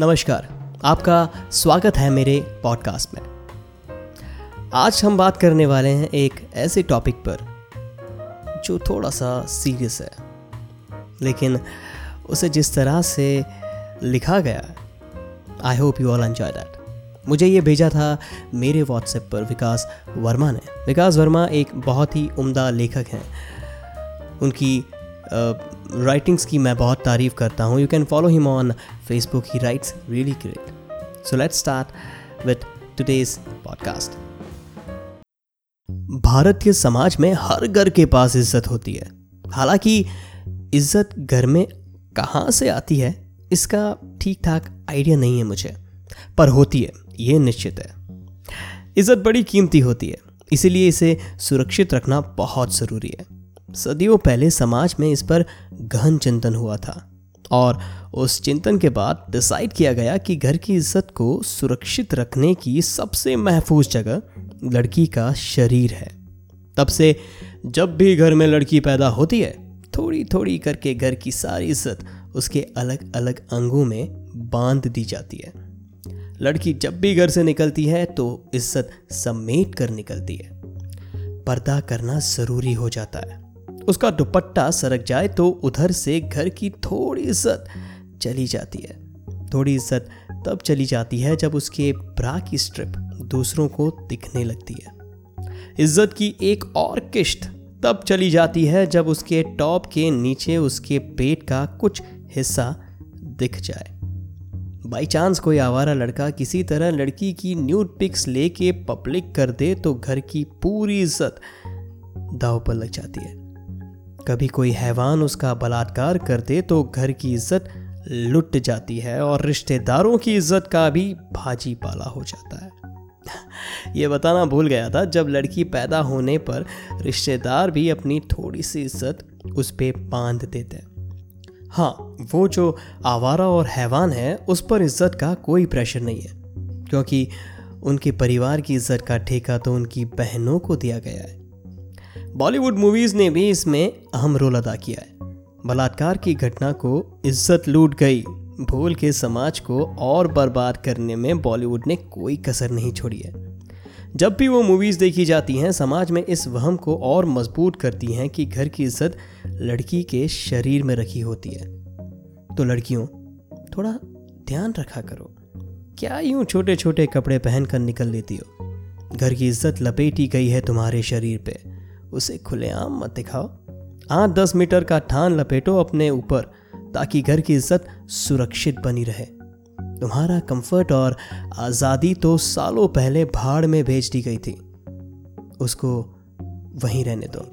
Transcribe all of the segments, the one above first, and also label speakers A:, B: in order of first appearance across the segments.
A: नमस्कार, आपका स्वागत है मेरे पॉडकास्ट में। आज हम बात करने वाले हैं एक ऐसे टॉपिक पर, जो थोड़ा सा सीरियस है। लेकिन उसे जिस तरह से लिखा गया I hope you all enjoy that मुझे ये भेजा था मेरे व्हाट्सएप पर विकास वर्मा ने। विकास वर्मा एक बहुत ही उम्दा लेखक हैं। उनकी राइटिंग्स की मैं बहुत तारीफ़ करता हूँ। You can follow him on Facebook he writes really great so let's start with today's podcast Bharat के समाज में हर घर के पास इज़्ज़त होती है। हालाँकि इज़्ज़त घर में कहाँ से आती है, इसका ठीक ठाक आइडिया नहीं है मुझे, पर होती है, ये निश्चित है। इज़्ज़त बड़ी कीमती होती है, इसीलिए इसे सुरक्षित रखना बहुत ज़रूरी है। सदियों पहले समाज में इस पर गहन चिंतन हुआ था और उस चिंतन के बाद डिसाइड किया गया कि घर की इज़्ज़त को सुरक्षित रखने की सबसे महफूज जगह लड़की का शरीर है। तब से जब भी घर में लड़की पैदा होती है थोड़ी थोड़ी करके घर की सारी इज़्ज़त उसके अलग अलग अंगों में बाँध दी जाती है। लड़की जब भी घर से निकलती है तो इज़्ज़त समेट कर निकलती है। पर्दा करना ज़रूरी हो जाता है। उसका दुपट्टा सरक जाए तो उधर से घर की थोड़ी इज़्ज़त चली जाती है। थोड़ी इज़्ज़त तब चली जाती है जब उसके ब्रा की स्ट्रिप दूसरों को दिखने लगती है। इज़्ज़त की एक और किश्त तब चली जाती है जब उसके टॉप के नीचे उसके पेट का कुछ हिस्सा दिख जाए। बाई चांस कोई आवारा लड़का किसी तरह लड़की की न्यूड पिक्स लेके पब्लिक कर दे तो घर की पूरी इज़्ज़त दाव पर लग जाती है। कभी कोई हैवान उसका बलात्कार कर दे तो घर की इज़्ज़त लुट जाती है और रिश्तेदारों की इज़्ज़त का भी भाजी पाला हो जाता है। ये बताना भूल गया था, जब लड़की पैदा होने पर रिश्तेदार भी अपनी थोड़ी सी इज़्ज़त उस पर बाँध देते हैं। हाँ वो जो आवारा और हैवान है, उस पर इज़्ज़त का कोई प्रेशर नहीं है, क्योंकि उनके परिवार की इज़्ज़त का ठेका तो उनकी बहनों को दिया गया है। बॉलीवुड मूवीज़ ने भी इसमें अहम रोल अदा किया है। बलात्कार की घटना को इज़्ज़त लूट गई। भूल के समाज को और बर्बाद करने में बॉलीवुड ने कोई कसर नहीं छोड़ी है। जब भी वो मूवीज़ देखी जाती हैं, समाज में इस वहम को और मज़बूत करती हैं कि घर की इज़्ज़त लड़की के शरीर में रखी होती है। तो लड़कियों, थोड़ा ध्यान रखा करो। क्या यूँ छोटे छोटे कपड़े पहनकर निकल लेती हो? घर की इज़्ज़त लपेटी गई है तुम्हारे शरीर पे। उसे खुलेआम मत दिखाओ। आठ दस मीटर का ठान लपेटो अपने ऊपर, ताकि घर की इज़्ज़त सुरक्षित बनी रहे। तुम्हारा कंफर्ट और आज़ादी तो सालों पहले भाड़ में भेज दी गई थी। उसको वहीं रहने दो।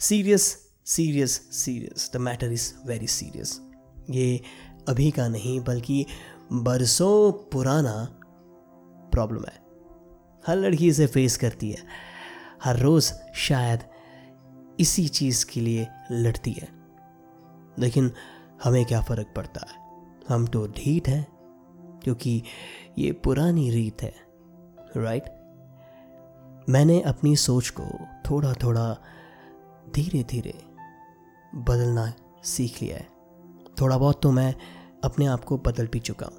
A: Serious serious serious the matter is very serious ये अभी का नहीं, बल्कि बरसों पुराना प्रॉब्लम है। हर लड़की इसे फेस करती है। हर रोज़ शायद इसी चीज़ के लिए लड़ती है। लेकिन हमें क्या फ़र्क पड़ता है? हम तो ढीठ हैं, क्योंकि ये पुरानी रीत है राइट मैंने अपनी सोच को थोड़ा थोड़ा धीरे धीरे बदलना सीख लिया है। थोड़ा बहुत तो मैं अपने आप को बदल भी चुका हूँ।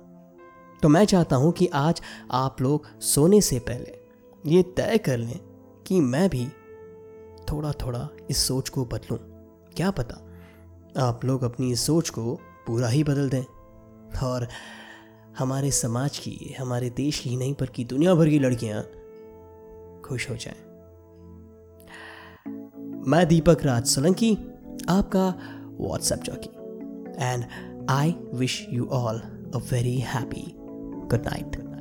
A: तो मैं चाहता हूँ कि आज आप लोग सोने से पहले ये तय कर लें कि मैं भी थोड़ा थोड़ा इस सोच को बदलूं। क्या पता आप लोग अपनी इस सोच को पूरा ही बदल दें। और हमारे समाज की, हमारे देश की नहीं, बल्कि दुनिया भर की लड़कियाँ खुश हो जाएँ। मैं दीपक राज सोलंकी, आपका WhatsApp jockey and I wish you all a very happy good night